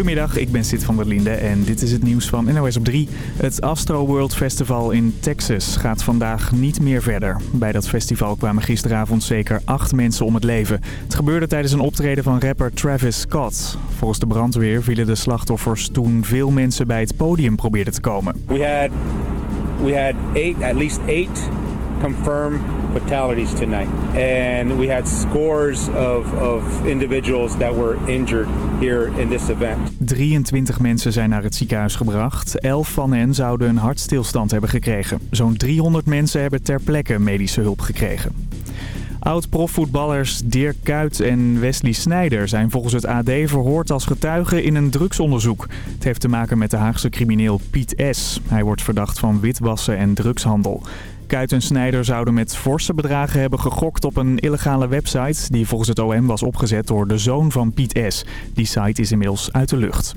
Goedemiddag, ik ben Sid van der Linde en dit is het nieuws van NOS op 3. Het Astro World Festival in Texas gaat vandaag niet meer verder. Bij dat festival kwamen gisteravond zeker acht mensen om het leven. Het gebeurde tijdens een optreden van rapper Travis Scott. Volgens de brandweer vielen de slachtoffers toen veel mensen bij het podium probeerden te komen. We had, we had eight, at least eight confirmed fatalities tonight. And we had scores of, of individuals that were injured here in this event. 23 mensen zijn naar het ziekenhuis gebracht. 11 van hen zouden een hartstilstand hebben gekregen. Zo'n 300 mensen hebben ter plekke medische hulp gekregen. Oud-profvoetballers Dirk Kuyt en Wesley Snijder zijn volgens het AD verhoord als getuigen in een drugsonderzoek. Het heeft te maken met de Haagse crimineel Piet S. Hij wordt verdacht van witwassen en drugshandel. Kuit en Snijder zouden met forse bedragen hebben gegokt op een illegale website... die volgens het OM was opgezet door de zoon van Piet S. Die site is inmiddels uit de lucht.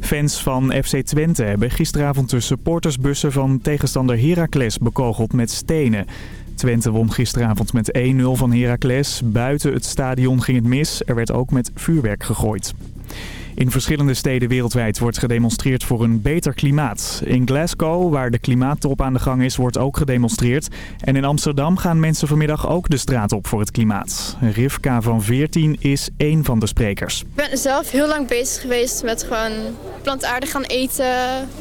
Fans van FC Twente hebben gisteravond de supportersbussen van tegenstander Heracles bekogeld met stenen. Twente won gisteravond met 1-0 van Heracles. Buiten het stadion ging het mis. Er werd ook met vuurwerk gegooid. In verschillende steden wereldwijd wordt gedemonstreerd voor een beter klimaat. In Glasgow, waar de klimaattop aan de gang is, wordt ook gedemonstreerd. En in Amsterdam gaan mensen vanmiddag ook de straat op voor het klimaat. Rivka van 14 is één van de sprekers. Ik ben zelf heel lang bezig geweest met gewoon plantaardig gaan eten,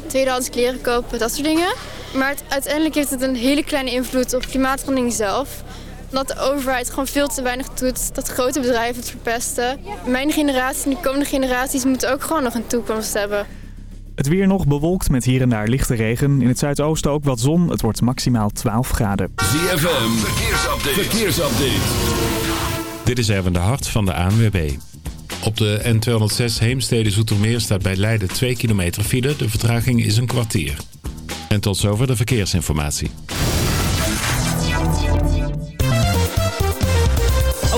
tweedehands kleren kopen, dat soort dingen. Maar uiteindelijk heeft het een hele kleine invloed op klimaatverandering zelf dat de overheid gewoon veel te weinig doet. Dat grote bedrijven het verpesten. Mijn generatie en de komende generaties moeten ook gewoon nog een toekomst hebben. Het weer nog bewolkt met hier en daar lichte regen. In het zuidoosten ook wat zon. Het wordt maximaal 12 graden. ZFM, verkeersupdate. verkeersupdate. Dit is even de hart van de ANWB. Op de N206 Heemstede-Zoetermeer staat bij Leiden 2 kilometer file. De vertraging is een kwartier. En tot zover de verkeersinformatie.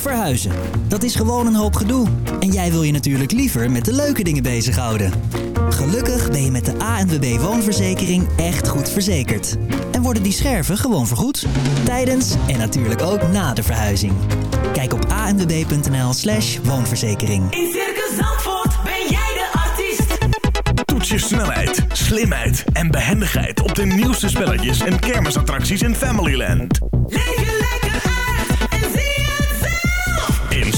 Verhuizen, dat is gewoon een hoop gedoe. En jij wil je natuurlijk liever met de leuke dingen bezighouden. Gelukkig ben je met de ANWB Woonverzekering echt goed verzekerd. En worden die scherven gewoon vergoed. Tijdens en natuurlijk ook na de verhuizing. Kijk op anwb.nl slash woonverzekering. In Circus Zandvoort ben jij de artiest. Toets je snelheid, slimheid en behendigheid op de nieuwste spelletjes en kermisattracties in Familyland.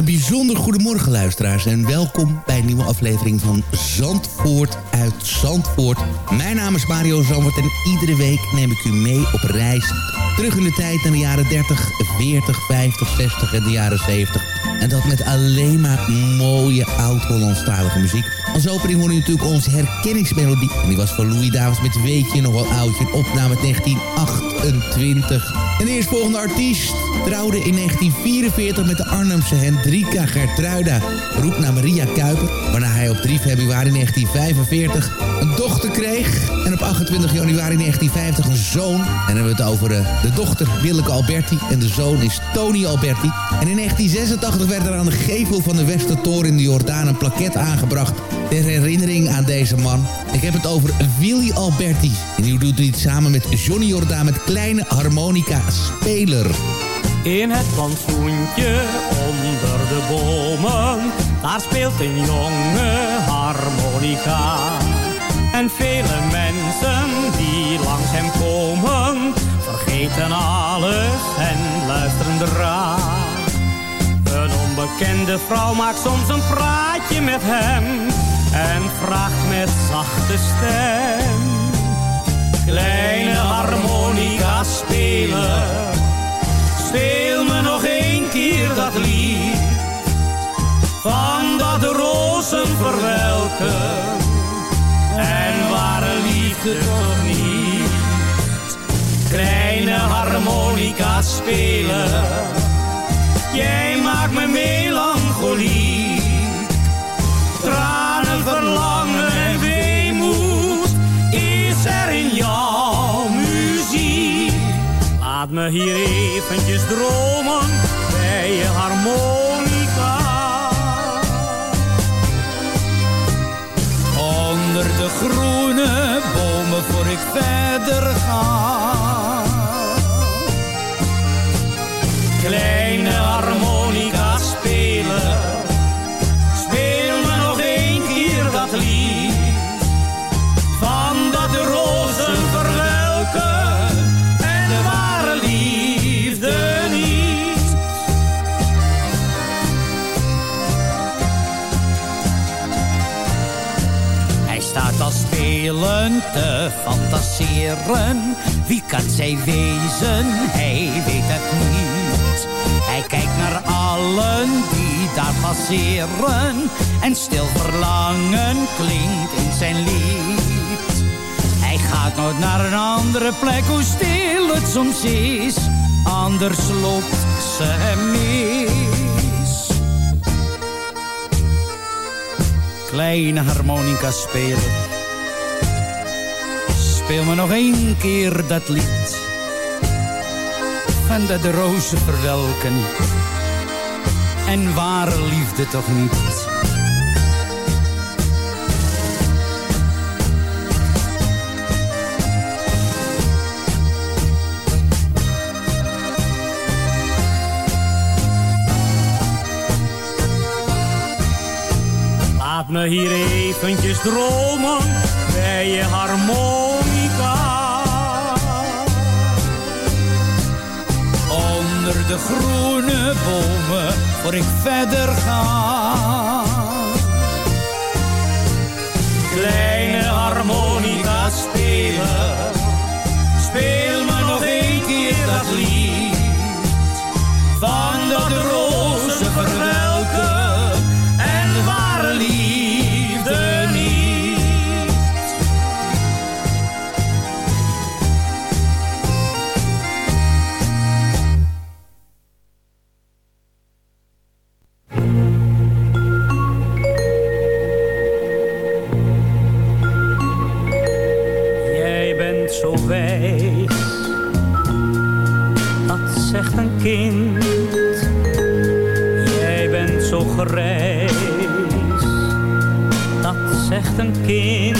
Een bijzonder goedemorgen luisteraars en welkom bij een nieuwe aflevering van Zandvoort uit Zandvoort. Mijn naam is Mario Zandvoort en iedere week neem ik u mee op reis terug in de tijd naar de jaren 30, 40, 50, 60 en de jaren 70. En dat met alleen maar mooie oud-Hollandstalige muziek. Als opening hoorde u natuurlijk onze herkenningsmelodie. En die was van Louis Davids met Weet je nog wel oudje, een opname uit 1928. En de eerstvolgende artiest trouwde in 1944 met de Arnhemse Hendrika Gertruida. Roep naar Maria Kuiper, waarna hij op 3 februari 1945 een dochter kreeg. En op 28 januari 1950 een zoon. En dan hebben we het over eh, de dochter Willeke Alberti en de zoon is Tony Alberti. En in 1986 werd er aan de gevel van de Westertoren in de Jordaan een plaket aangebracht ter herinnering aan deze man. Ik heb het over Willy Alberti. En die doet dit samen met Johnny Jordaan met kleine harmonica speler. In het plantsoentje onder daar speelt een jonge harmonica. En vele mensen die langs hem komen, vergeten alles en luisteren draag. Een onbekende vrouw maakt soms een praatje met hem en vraagt met zachte stem. Kleine harmonica spelen, speel me nog een keer dat lied van dat rozen verwelken. En ware liefde toch niet. Kleine harmonica spelen. Jij maakt me melancholiek. Tranen, verlangen en weemoed is er in jouw muziek. Laat me hier eventjes dromen bij je harmonica. De groene bomen voor ik verder ga. Kleine harmonica spelen. Al spelend te fantaseren. Wie kan zij wezen? Hij weet het niet. Hij kijkt naar allen die daar passeren. En stil verlangen klinkt in zijn lied. Hij gaat nooit naar een andere plek, hoe stil het soms is. Anders loopt ze hem mis. Kleine harmonica spelen. Speel me nog één keer dat lied. Van dat de rozen verwelken. En ware liefde toch niet. Laat me hier eventjes dromen bij je harmonica. De groene bomen voor ik verder ga. Kleine harmonica spelen. Kind. Jij bent zo grijs, dat zegt een kind.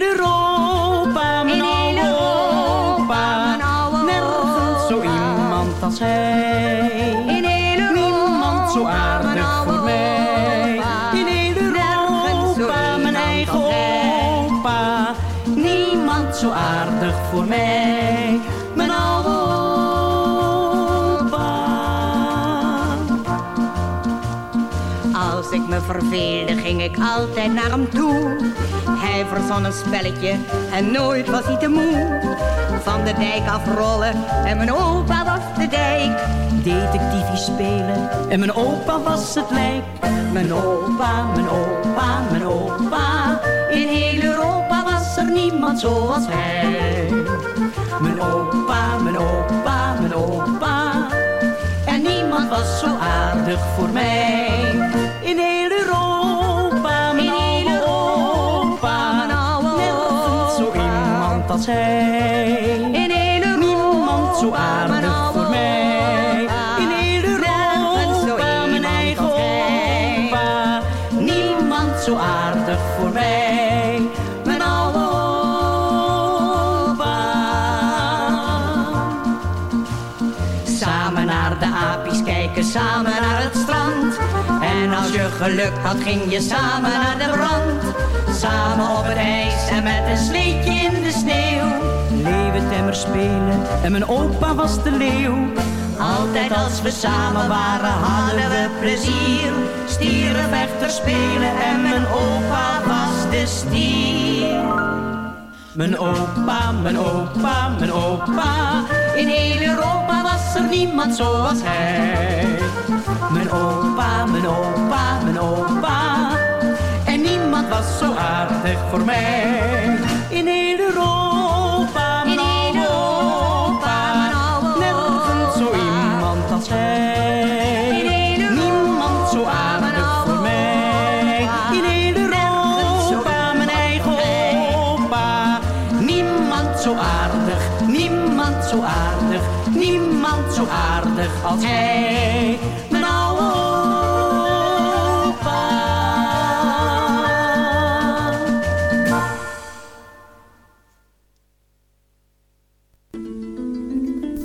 als hij. In Niemand zo aardig voor mij. opa. In zo Europa, mijn eigen opa. Niemand zo aardig voor mij. Mijn oude opa. Als ik me verveelde, ging ik altijd naar hem toe. Hij verzon een spelletje en nooit was hij te moe. Van de dijk afrollen en mijn opa was de dijk. Spelen en mijn opa was het lijk. Mijn opa, mijn opa, mijn opa. In heel Europa was er niemand zoals hij. Mijn opa, mijn opa, mijn opa. En niemand was zo aardig voor mij. In heel Europa, mijn In heel Europa, mijn opa. oude Nergens zo opa. iemand als hij. Geluk had, ging je samen naar de brand. Samen op het ijs en met een sleetje in de sneeuw. Leeuwentemmer spelen en mijn opa was de leeuw. Altijd als we samen waren, hadden we plezier. Stierenvechter spelen en mijn opa was de stier. Mijn opa, mijn opa, mijn opa. In heel Europa was er niemand zoals hij. Mijn opa, mijn opa, mijn opa. En niemand was zo aardig voor mij. In heel Europa, mijn In Europa, mijn oude Nergens zo opa. iemand als hij. In heel Niemand zo aardig voor mij. opa. In heel Europa, mijn eigen opa. Niemand zo aardig, niemand zo aardig, niemand zo aardig als hij.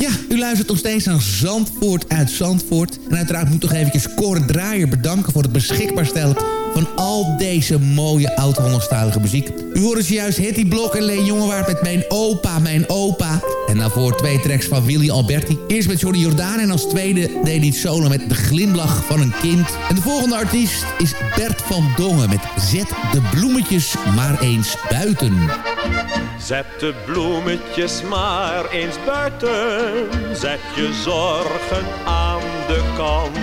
Ja, u luistert nog steeds naar Zandvoort uit Zandvoort. En uiteraard moet ik toch eventjes Cor Draaier bedanken... voor het beschikbaar stellen van al deze mooie oud-Hollandstalige muziek. U hoorde zojuist Hetty Blok en Leen Jongewaard met Mijn Opa, Mijn Opa. En daarvoor twee tracks van Willy Alberti. Eerst met Johnny Jordaan en als tweede deed hij solo met De Glimlach van een Kind. En de volgende artiest is Bert van Dongen met Zet de bloemetjes maar eens buiten. Zet de bloemetjes maar eens buiten. Zet je zorgen aan de kant.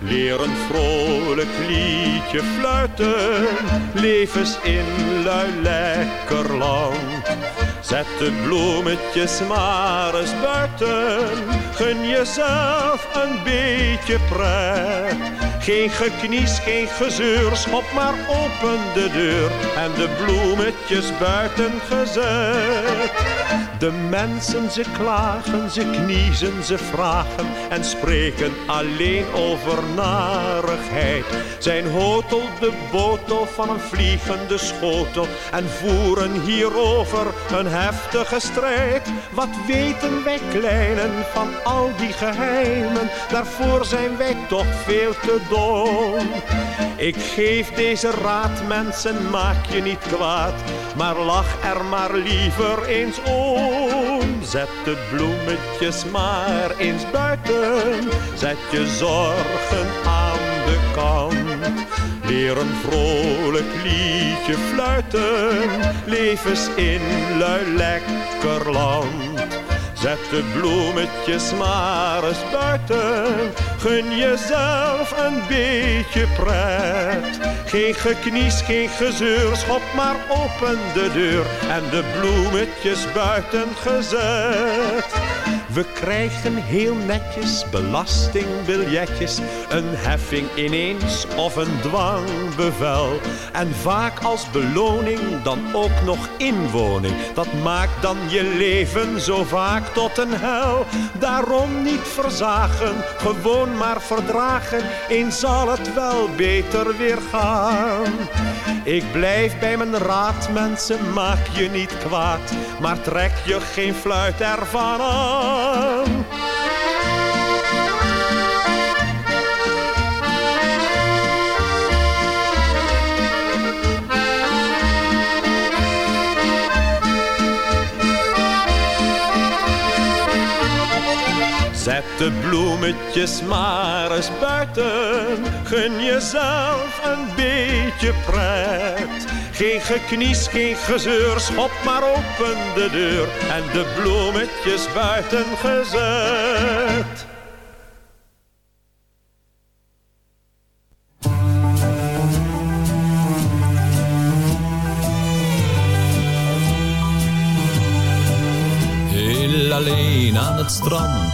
Leer een vrolijk liedje fluiten. Leef in lui lekker land. Zet de bloemetjes maar eens buiten. Gun jezelf een beetje pret. Geen geknies, geen gezeur, schop maar open de deur en de bloemetjes buiten gezet. De mensen ze klagen, ze kniezen, ze vragen en spreken alleen over narigheid. Zijn hotel de botel van een vliegende schotel en voeren hierover een heftige strijd. Wat weten wij kleinen van al die geheimen, daarvoor zijn wij toch veel te dom. Ik geef deze raad, mensen, maak je niet kwaad, maar lach er maar liever eens om. Zet de bloemetjes maar eens buiten, zet je zorgen aan de kant. Leer een vrolijk liedje fluiten, leef eens in lui lekker land. Zet de bloemetjes maar eens buiten. Gun jezelf een beetje pret. Geen geknies, geen gezeur, schop maar open de deur. En de bloemetjes buiten gezet. We krijgen heel netjes belastingbiljetjes, een heffing ineens of een dwangbevel. En vaak als beloning dan ook nog inwoning. Dat maakt dan je leven zo vaak tot een hel. Daarom niet verzagen, gewoon maar verdragen. Eens zal het wel beter weer gaan. Ik blijf bij mijn raad, mensen, maak je niet kwaad. Maar trek je geen fluit ervan aan. De bloemetjes maar eens buiten. Gun jezelf een beetje pret. Geen geknies, geen gezeur, schop maar open de deur. En de bloemetjes buiten gezet. Heel alleen aan het strand,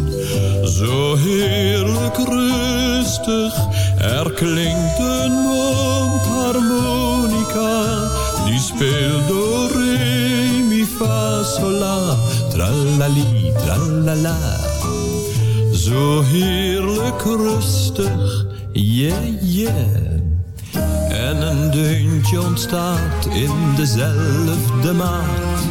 Zo heerlijk rustig, er klinkt een mondharmonica. Die speelt door re, mi, fa, sol, la, tralali, tralala. Zo heerlijk rustig, yeah, yeah. En een deuntje ontstaat in dezelfde maat.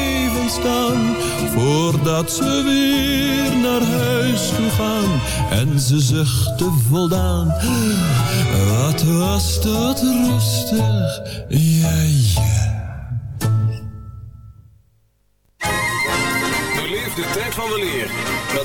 voordat ze weer naar huis toe gaan. En ze zuchten voldaan, wat was dat rustig, ja ja. Beleef de tijd van weleer met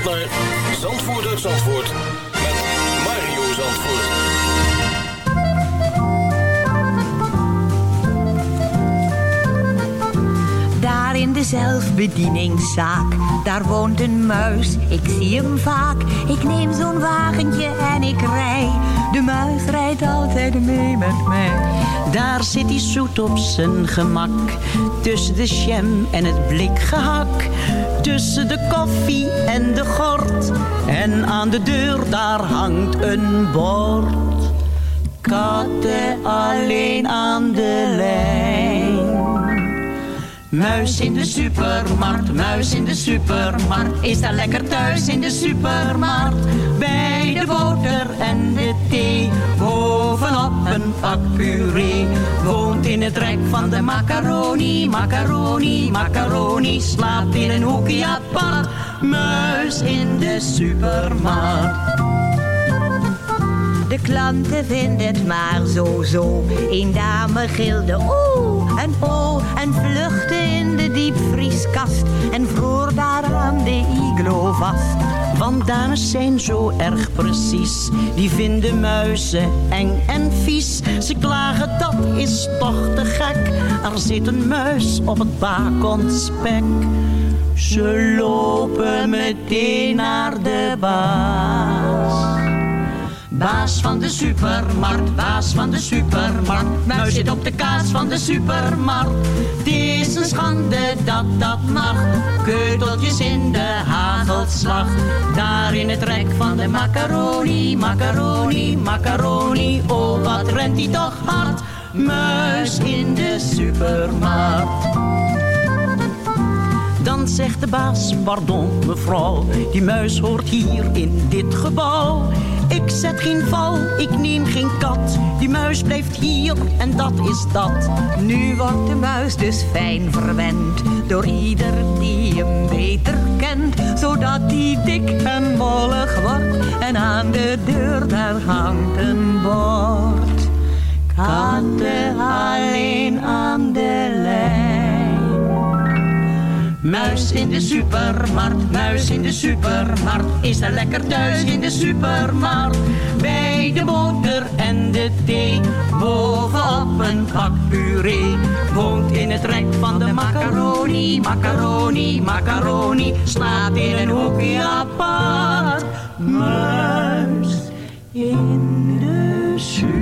geluisterd naar Zandvoort uit Zandvoort. Met Mario Zandvoort. Daar in de zelfbedieningszaak, daar woont een muis. Ik zie hem vaak. Ik neem zo'n wagentje en ik rij. De muis rijdt altijd mee met mij. Daar zit hij zoet op zijn gemak, tussen de sjem en het blikgehak Tussen de koffie en de gort. En aan de deur daar hangt een bord. Katten alleen aan de lijn. Muis in de supermarkt, muis in de supermarkt. Is daar lekker thuis in de supermarkt. Bij de boter en de thee. Bovenop een pak puree. In het rek van de macaroni, macaroni, macaroni. Slaapt in een hoekje apart. Muis in de supermarkt. De klanten vinden het maar zo zo. Een dame gilde oeh en oh en vluchtte in de diepvrieskast en vroor daar aan de iglo vast. Want dames zijn zo erg precies, die vinden muizen eng en vies. Ze klagen dat is toch te gek, er zit een muis op het bakonspek. Ze lopen meteen naar de baas. Baas van de supermarkt, baas van de supermarkt. Muis zit op de kaas van de supermarkt. Het is een schande dat dat mag. Keuteltjes in de hagelslag. Daar in het rek van de macaroni, macaroni, macaroni. Oh, wat rent die toch hard. Muis in de supermarkt. Dan zegt de baas, pardon mevrouw, die muis hoort hier in dit gebouw. Ik zet geen val, ik neem geen kat, die muis blijft hier en dat is dat. Nu wordt de muis dus fijn verwend, door ieder die hem beter kent. Zodat hij dik en mollig wordt en aan de deur daar hangt een bord. Katten alleen aan de lijn. Muis in de supermarkt, muis in de supermarkt. Is er lekker thuis in de supermarkt. Bij de boter en de thee. Bovenop een pak puree. Woont in het rek van de macaroni, macaroni, macaroni. Slaat in een hoekje apart. Muis in de supermarkt.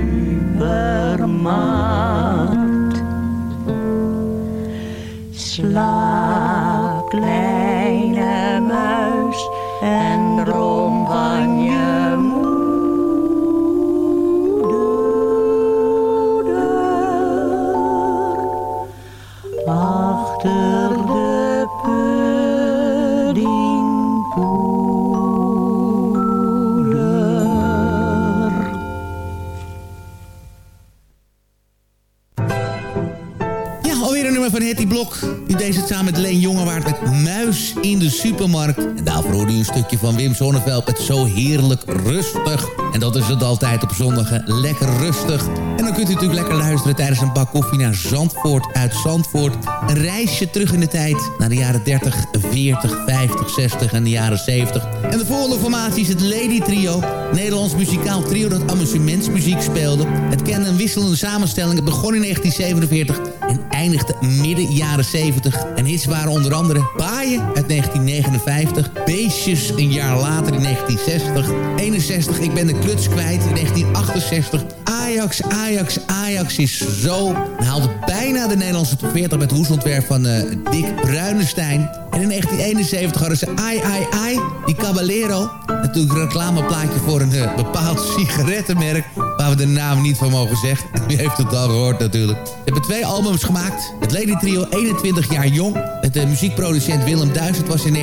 Blok. Die deze samen met Leen Jongewaard met Muis in de Supermarkt. En daarvoor hoorde u een stukje van Wim Sonneveld met Zo Heerlijk Rustig. En dat is het altijd op zondag, lekker rustig. En dan kunt u natuurlijk lekker luisteren tijdens een bak koffie naar Zandvoort uit Zandvoort. Een reisje terug in de tijd naar de jaren 30, 40, 50, 60 en de jaren 70. En de volgende formatie is het Lady Trio. Nederlands muzikaal trio dat amusementsmuziek speelde. Het kende een wisselende samenstelling. Het begon in 1947 en eindigde midden jaren 70. En hits waren onder andere Paaien uit 1959. Beestjes een jaar later in 1960. 61 Ik ben de kluts kwijt in 1968. Ajax, Ajax, Ajax is zo. Hij haalde bijna de Nederlandse top 40 met hoesontwerp van eh, Dick Bruinestein. En in 1971 hadden ze Ai Ai Ai, die Caballero. Natuurlijk een reclameplaatje voor een eh, bepaald sigarettenmerk... waar we de naam niet van mogen zeggen. Wie heeft het al gehoord natuurlijk. Ze hebben twee albums gemaakt. Het Lady Trio 21 jaar jong. Het de muziekproducent Willem Duizend was in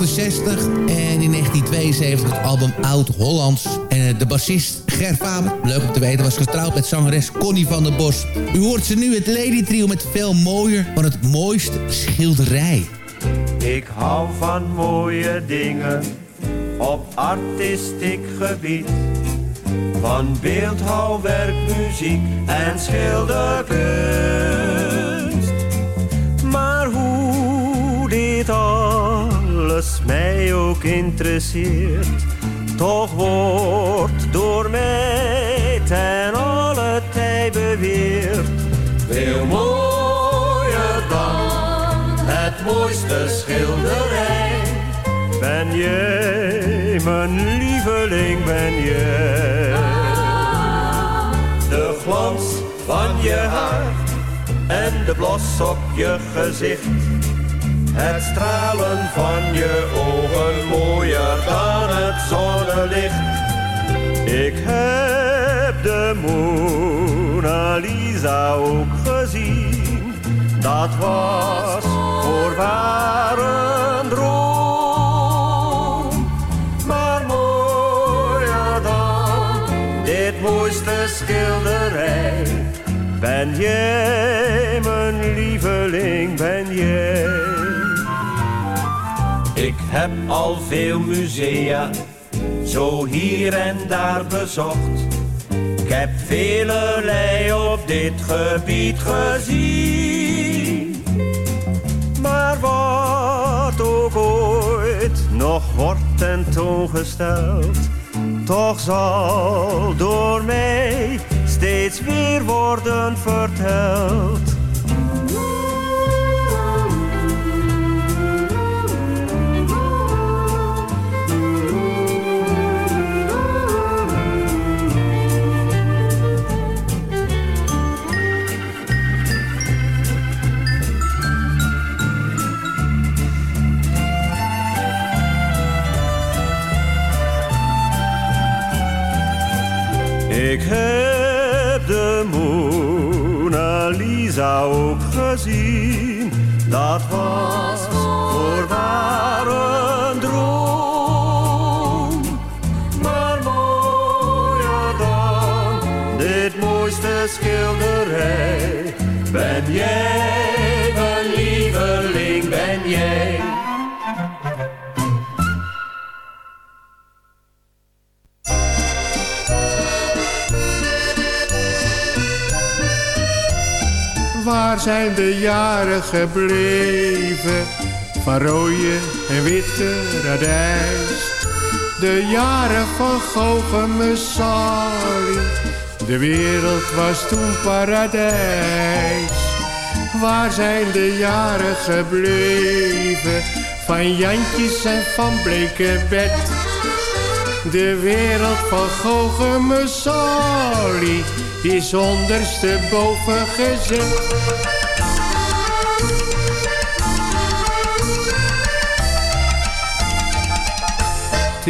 1968. En in 1972 het album Oud Hollands. En eh, de bassist Ger Faber, leuk om te weten, was getrouwd met zangeres Connie van der Bos. U hoort ze nu het Lady Trio met veel mooier van het mooiste schilderij. Ik hou van mooie dingen op artistiek gebied. Van beeldhouwwerk, muziek en schilderkunst. Maar hoe dit alles mij ook interesseert, toch wordt door mij ten alle tij beweerd. Veel mooier dan mooiste schilderij. Ben jij, mijn lieveling, ben jij. De glans van je haar en de blos op je gezicht. Het stralen van je ogen mooier dan het zonnelicht. Ik heb de Mona Lisa ook gezien. Dat was voorwaar een droom. Maar mooier dan dit mooiste schilderij. Ben jij mijn lieveling, ben jij. Ik heb al veel musea, zo hier en daar bezocht. Ik heb velelei op dit gebied gezien. Maar wat ook ooit nog wordt tentoongesteld, toch zal door mij steeds weer worden verteld. Gebleven van rode en witte radijs? De jaren van Gogh en Sali, de wereld was toen paradijs. Waar zijn de jaren gebleven van Jantjes en van Blekenbed? De wereld van Gogh en Sali is ondersteboven gezet.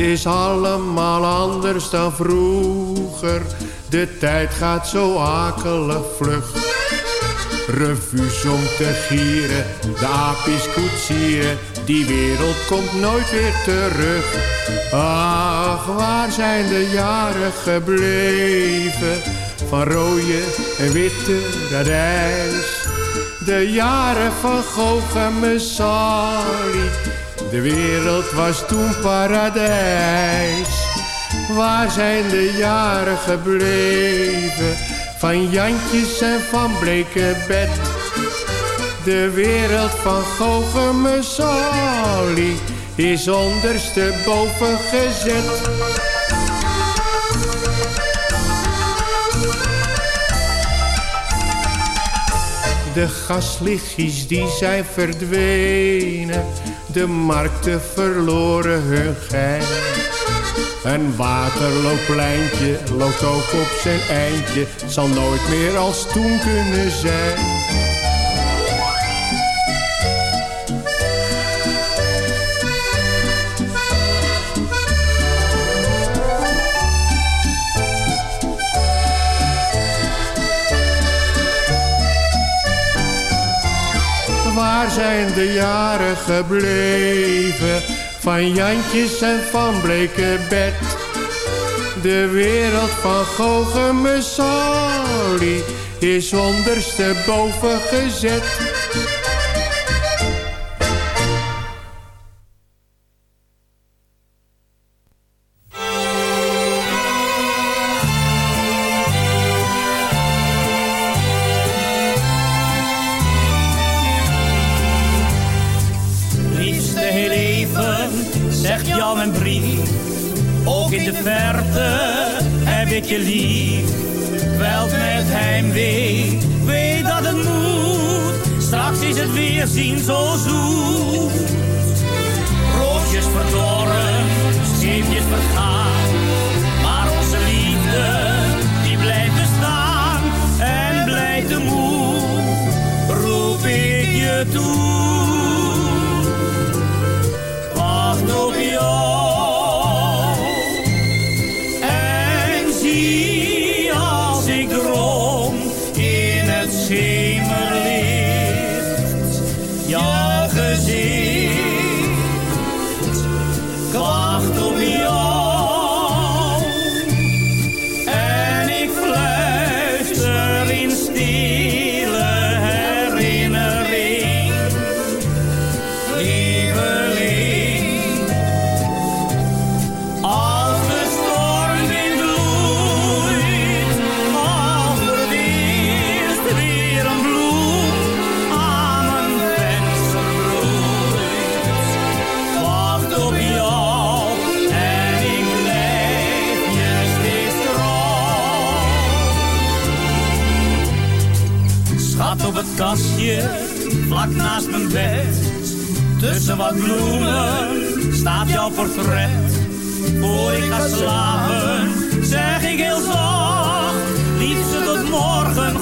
Is allemaal anders dan vroeger. De tijd gaat zo akelig vlug. Revues om te gieren, de apies koetsieren. Die wereld komt nooit weer terug. Ach, waar zijn de jaren gebleven? Van rode en witte radijs. De jaren van Gogh en Messali. De wereld was toen paradijs. Waar zijn de jaren gebleven? Van Jantjes en van Blekenbed. De wereld van Messali is ondersteboven gezet. De gaslichtjes die zijn verdwenen, de markten verloren hun gein. Een waterlooppleintje loopt ook op zijn eindje, zal nooit meer als toen kunnen zijn. Zijn de jaren gebleven van Jantjes en van Blekenbed? De wereld van Gogh is ondersteboven gezet. Weer zien zo zoet. Roosjes verdorren, scheepjes vergaan. Wat bloemen staat jouw portret. Voor ik ga slapen, zeg ik heel zacht, liefste tot morgen,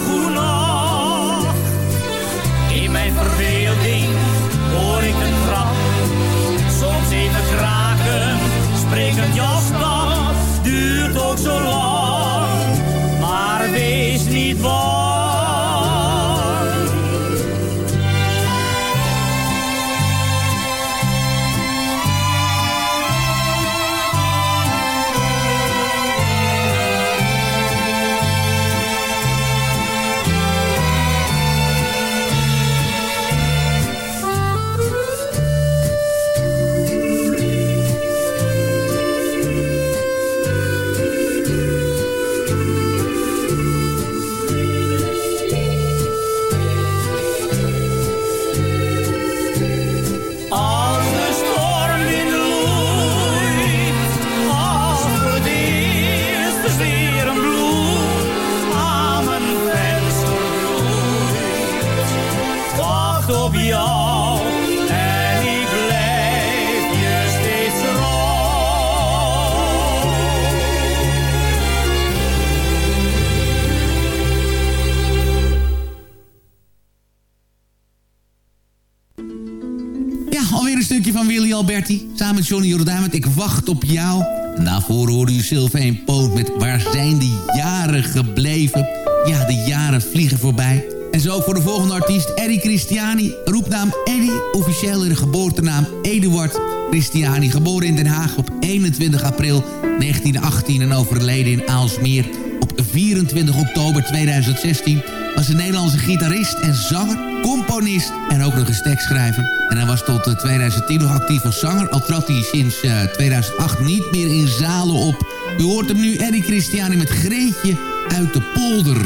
Alberti. Samen met Johnny Jordaan Ik wacht op jou. En daarvoor hoorde u Sylvain Poot met Waar zijn die jaren gebleven? Ja, de jaren vliegen voorbij. En zo voor de volgende artiest, Eddie Christiani. Roepnaam Eddie, officieel in de geboortenaam Eduard Christiani. Geboren in Den Haag op 21 april 1918 en overleden in Aalsmeer op 24 oktober 2016 was een Nederlandse gitarist en zanger, componist en ook nog eens tekstschrijver. En hij was tot eh, 2010 nog actief als zanger, al trad hij sinds eh, 2008 niet meer in zalen op. U hoort hem nu, Eddie Christiani met Greetje uit de polder.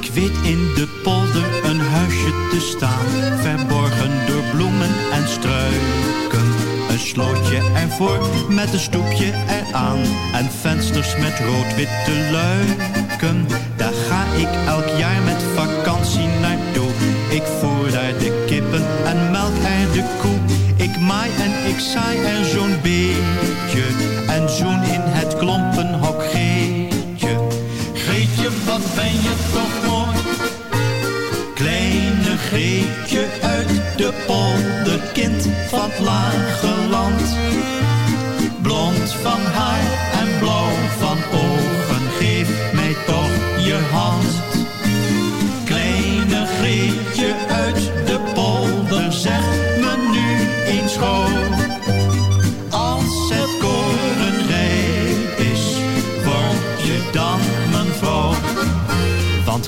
Ik weet in de polder een huisje te staan, verborgen door bloemen en struiken. Slootje ervoor met een stoepje eraan en vensters met rood-witte luiken. Daar ga ik elk jaar met vakantie naartoe. Ik voer daar de kippen en melk er de koe. Ik maai en ik saai er zo'n beetje en zoen in het klompenhok Geetje. Greetje, wat ben je toch mooi. Kleine Greetje uit de polder, kind van het lage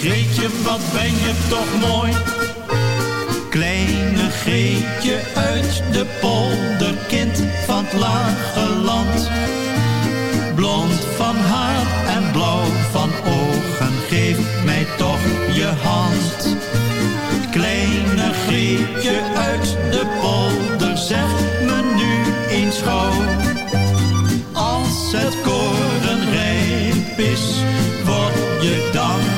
Greetje, wat ben je toch mooi. Kleine Greetje uit de polder, kind van het lage land. Blond van haar en blauw van ogen, geef mij toch je hand. Kleine Greetje uit de polder, zeg me nu eens gauw. Als het koren rijp is, word je dan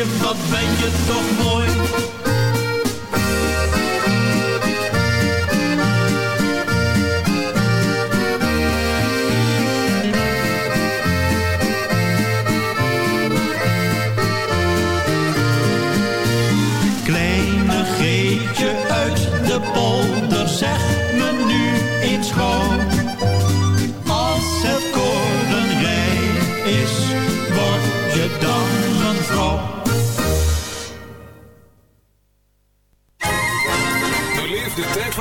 Greetje, wat ben je toch mooi. Kleine Greetje uit de polder, zeg me nu eens gauw.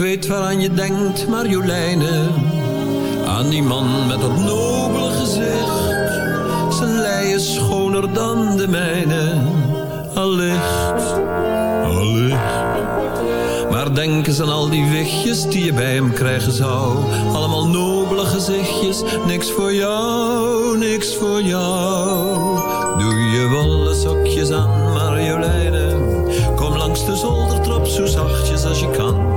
weet waaraan je denkt, Marjoleine. Aan die man met dat nobele gezicht. Zijn lei is schoner dan de mijne. Allicht, allicht. Maar denk eens aan al die wichtjes die je bij hem krijgen zou. Allemaal nobele gezichtjes, niks voor jou, niks voor jou. Doe je wollen sokjes aan, Marjoleine. Kom langs de zoldertrap zo zachtjes als je kan.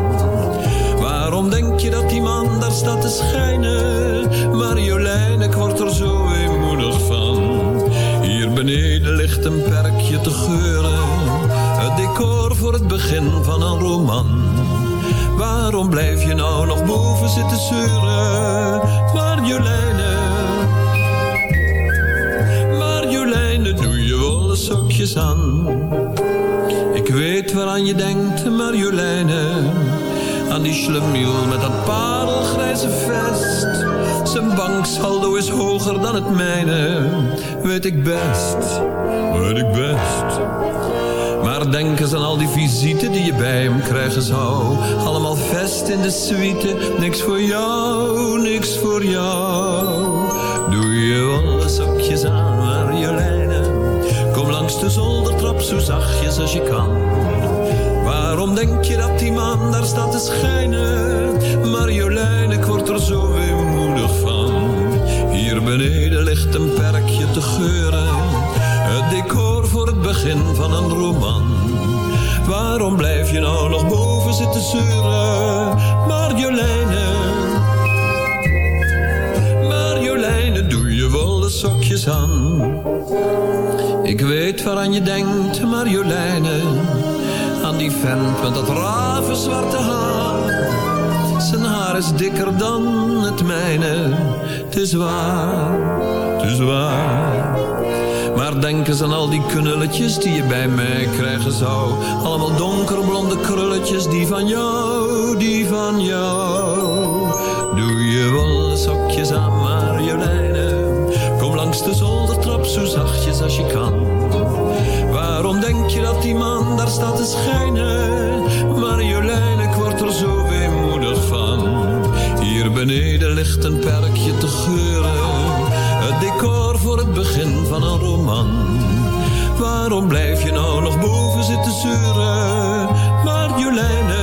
Dat die man daar staat te schijnen? Marjoleine, ik word er zo weemoedig van. Hier beneden ligt een perkje te geuren. Het decor voor het begin van een roman. Waarom blijf je nou nog boven zitten zeuren? Marjoleine. Marjoleine, doe je wollen sokjes aan. Ik weet waaraan je denkt, Marjoleine. Aan die slemiel met dat parelgrijze vest. Zijn banksaldo is hoger dan het mijne. Weet ik best, weet ik best. Maar denk eens aan al die visite die je bij hem krijgen zou. Allemaal vest in de suite, niks voor jou, niks voor jou. Doe je alle sokjes aan, Marjoleine. Kom langs de zoldertrap zo zachtjes als je kan. Waarom denk je dat die man daar staat te schijnen? Marjoleine, ik word er zo weemoedig van. Hier beneden ligt een perkje te geuren. Het decor voor het begin van een roman. Waarom blijf je nou nog boven zitten zeuren? Marjoleine. Marjoleine, doe je wollen sokjes aan. Ik weet waaraan je denkt, Marjoleine. Die vent met dat ravenzwarte haar. Zijn haar is dikker dan het mijne. Het is waar, het is waar. Maar denk eens aan al die knulletjes die je bij mij krijgen zou. Allemaal donkerblonde krulletjes, die van jou, die van jou. Doe je wollen sokjes aan, Marjoleine. Kom langs de zoldertrap zo zachtjes als je kan. Denk je dat die man daar staat te schijnen? Marjoleine, ik word er zo weemoedig van. Hier beneden ligt een perkje te geuren. Het decor voor het begin van een roman. Waarom blijf je nou nog boven zitten zeuren? Marjoleine, Marjoleine,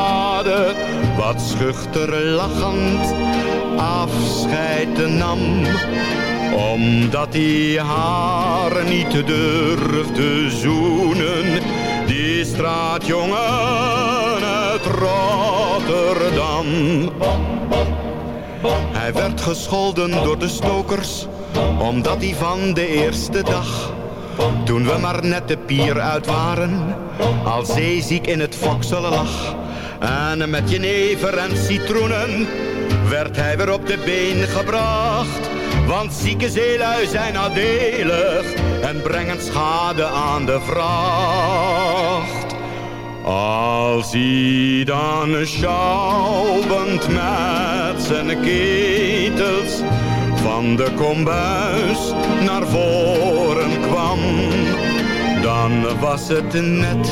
wat schuchter lachend afscheid nam. Omdat hij haar niet durfde zoenen, die straatjongen uit Rotterdam. Hij werd gescholden door de stokers, omdat hij van de eerste dag toen we maar net de pier uit waren, al zeeziek in het fokselen lag. En met jenever en citroenen werd hij weer op de been gebracht. Want zieke zeelui zijn nadelig en brengen schade aan de vracht. Als hij dan schouwend met zijn ketels van de kombuis naar voren kwam, dan was het net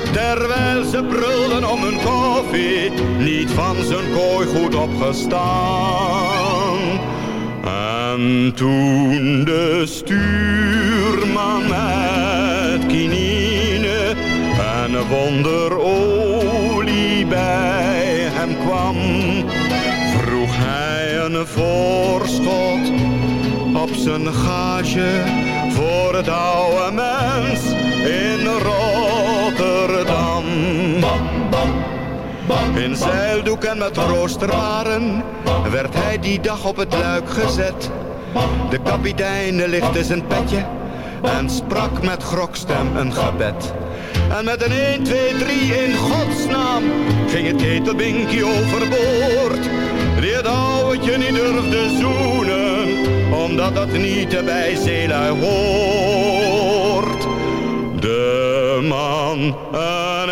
Terwijl ze brulden om hun koffie, niet van zijn kooi goed opgestaan. En toen de stuurman met kinine en wonderolie bij hem kwam, vroeg hij een voorschot op zijn gage voor het oude mens in Rotterdam. In zeildoek en met roosterwaren werd hij die dag op het luik gezet. De kapitein lichtte zijn petje en sprak met grokstem een gebed. En met een 1, 2, 3 in godsnaam ging het ketelbinkie overboord. Die het ouwtje niet durfde zoenen, omdat dat niet bij zeelui hoort. Man een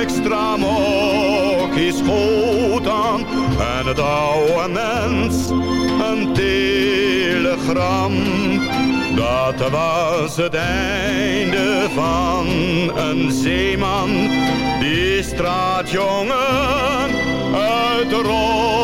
extra mokkie schoot aan en het oude mens een telegram. Dat was het einde van een zeeman, die straatjongen uit Rotterdam.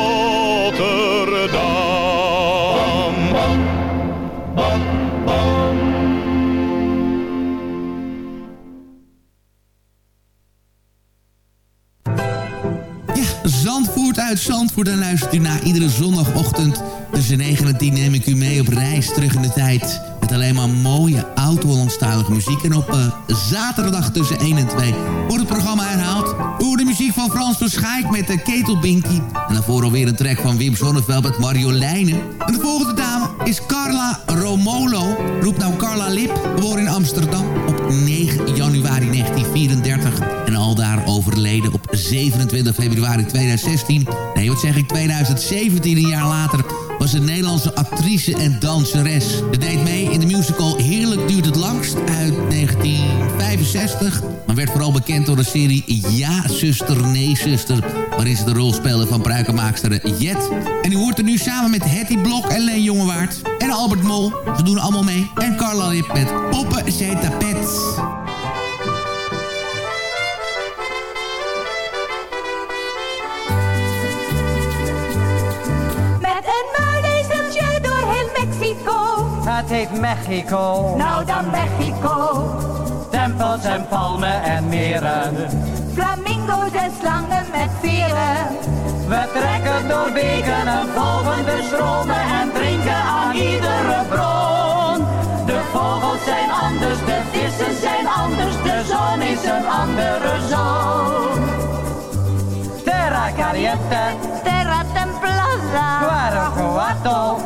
Zandvoort uit Zandvoort. En luistert u naar iedere zondagochtend tussen 9 en 10 neem ik u mee op reis terug in de tijd. Met alleen maar mooie oud-Hollandstalige muziek. En op uh, zaterdag tussen 1 en 2 wordt het programma herhaald. Hoe de muziek van Frans Verschaik met de Ketelbinky. En daarvoor alweer een track van Wim Sonneveld met Marjoleinen. En de volgende dame is Carla Romolo. Roep nou Carla Lip, geboren in Amsterdam op 9 januari 1934. En al daar overleden op 27 februari 2016. Nee, wat zeg ik, 2017, een jaar later was een Nederlandse actrice en danseres. Ze deed mee in de musical Heerlijk duurt het langst uit 1965... maar werd vooral bekend door de serie Ja, zuster, nee, zuster... waarin ze de rol speelde van pruikenmaakster Jet. En u hoort er nu samen met Hetty Blok en Leen Jongewaard... en Albert Mol, ze doen allemaal mee... en Carla Lip met Poppen, Zee Tapet. Het heet Mexico. Nou dan Mexico. Tempels en palmen en meren. Flamingo's en slangen met veren. We trekken door beken en volgen de stromen en drinken aan iedere bron. De vogels zijn anders, de vissen zijn anders, de zon is een andere zon. Terra caliente, Terra templada. Guanajuato,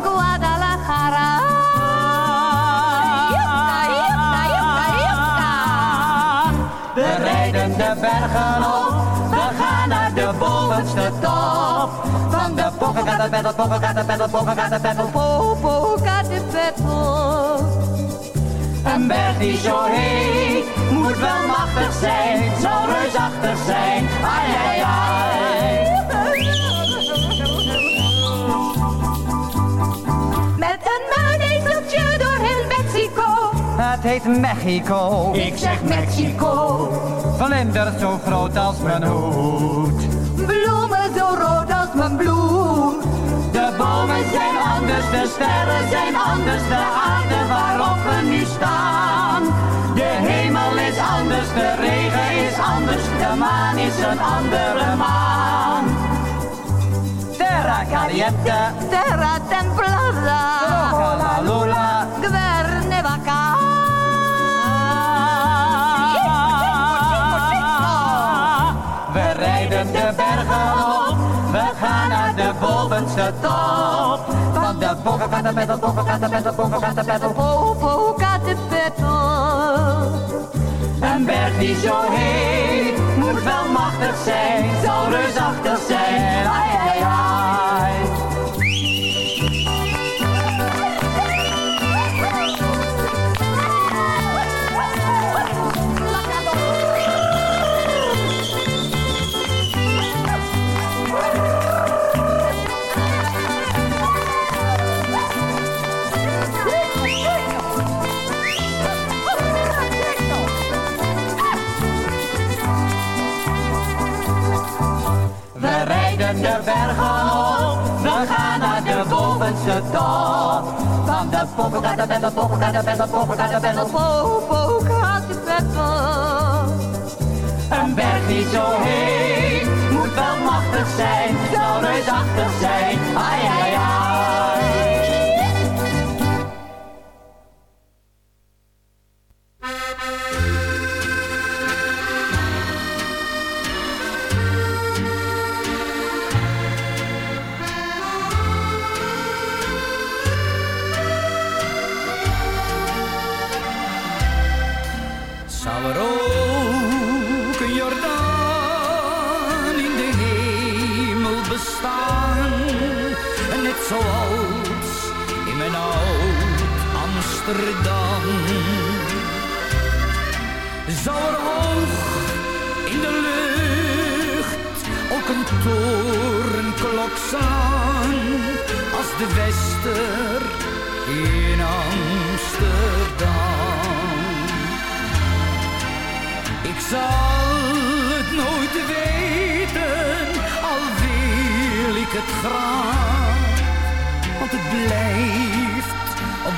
op, we gaan naar de bovenste top. Van de Pocacatapetl, Pocacatapetl, Pocacatapetl, Popocatépetl. Een berg die zo heet, moet wel machtig zijn, zal reusachtig zijn. Ai, ai, ai. Het heet Mexico. Ik zeg Mexico. Vlinders zo groot als mijn hoed. Bloemen zo rood als mijn bloem. De bomen zijn anders, de sterren zijn anders, de aarde waarop we nu staan. De hemel is anders, de regen is anders, de maan is een andere maan. Terra caliente, Terra templada. la lula, Guernevaca. We gaan naar de bovenste top. Van de Pocacatapetl, Pocacatapetl, Pocacatapetl, Popocatépetl. Een berg die zo heet, moet wel machtig zijn, zal reusachtig zijn. Ai, ai, ai. De bergen op, we gaan naar de bovenste top. Van de Pocacatapetl, Pocacatapetl, Pocacatapetl, Popocatépetl. Een berg die zo heet, moet wel machtig zijn, zal reusachtig zijn. Ai, ai, ai. Amsterdam. Zou er hoog in de lucht ook een torenklok staan? Als de Wester in Amsterdam. Ik zal het nooit weten, al wil ik het graag. Want het blijft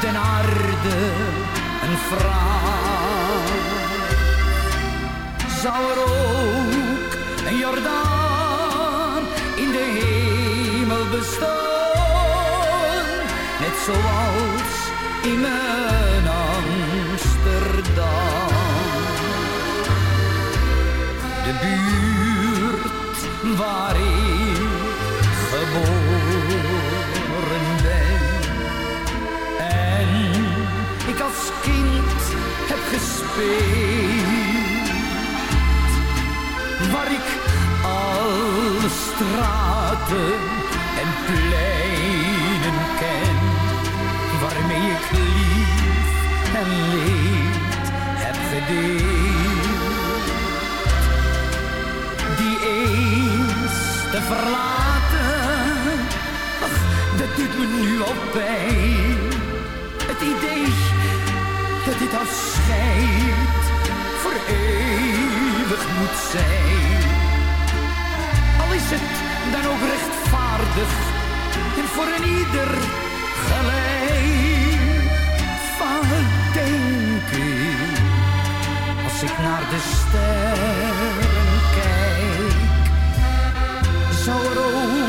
den aarde een vraag. Zou er ook een Jordaan in de hemel bestaan? Net zoals in mijn Amsterdam. De buurt waar ik geboren Waar ik alle straten en pleinen ken. Waarmee ik lief en leed heb gedeeld. Die eens te verlaten, ach, dat doet me nu al pijn. Het idee dat dit afscheid voor eeuwig moet zijn. Al is het dan ook rechtvaardig en voor een ieder gelijk. Vaak denk ik, als ik naar de sterren kijk, zou er ook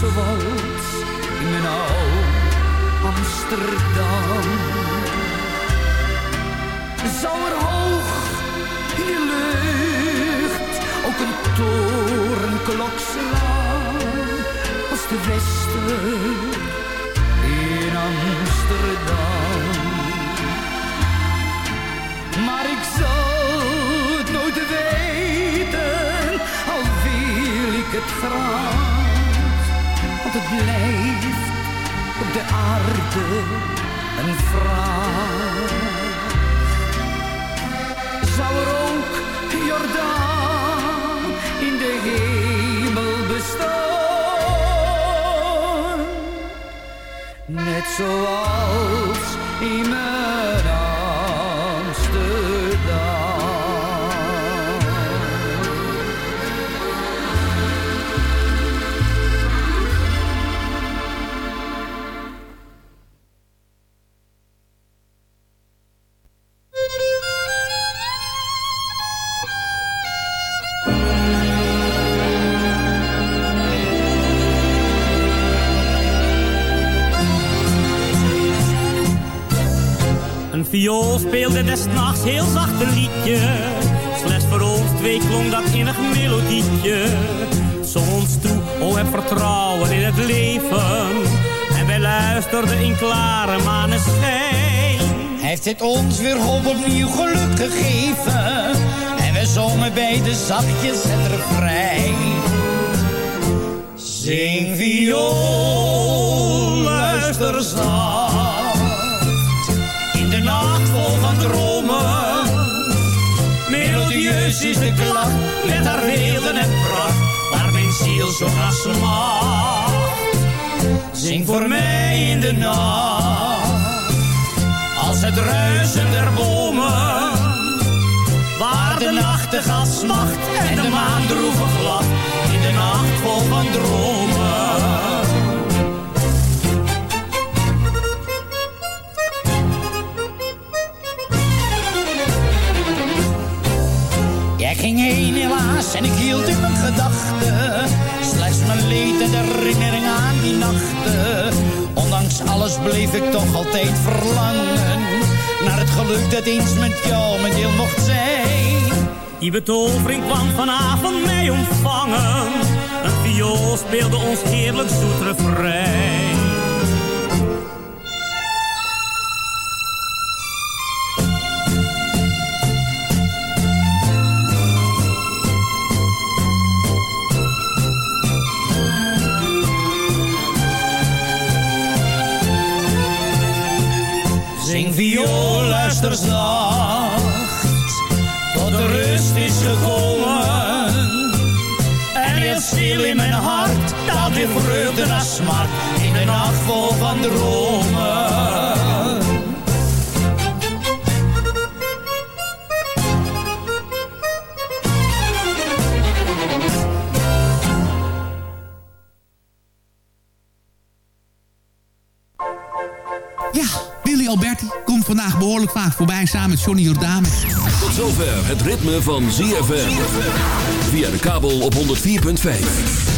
Zoals in mijn oude Amsterdam. Zou er hoog in de lucht ook een torenklok slaan als de Wester in Amsterdam. Maar ik zal het nooit weten, al wil ik het graag. Het blijft op de aarde een vraag. Zou er ook Jordaan in de hemel bestaan? Net zoals in mijn in klare maneschijn. Heeft het ons weer op opnieuw geluk gegeven? En we zongen bij de zachtjes het refrein. Zing viool, luister zacht. In de nacht vol van dromen. Melodieus is de klacht, met haar weelde en pracht. Waar mijn ziel zo naar. Zing voor mij in de nacht. Als het ruisen der bomen. Waar de nachtegaal smacht en de maan droevig lacht. In de nacht vol van dromen. Jij ging heen helaas en ik hield in mijn gedachten Slechts mijn leed en de herinnering aan die nachten Alles bleef ik toch altijd verlangen Naar het geluk dat eens met jou mijn deel mocht zijn Die betovering kwam vanavond mij ontvangen. Een viool speelde ons heerlijk zoet refrein. Naar smart In de nacht vol van dromen Ja, Willy Alberti komt vandaag behoorlijk vaak voorbij samen met Johnny Jordaan. Tot zover het ritme van ZFM. Via de kabel op 104.5.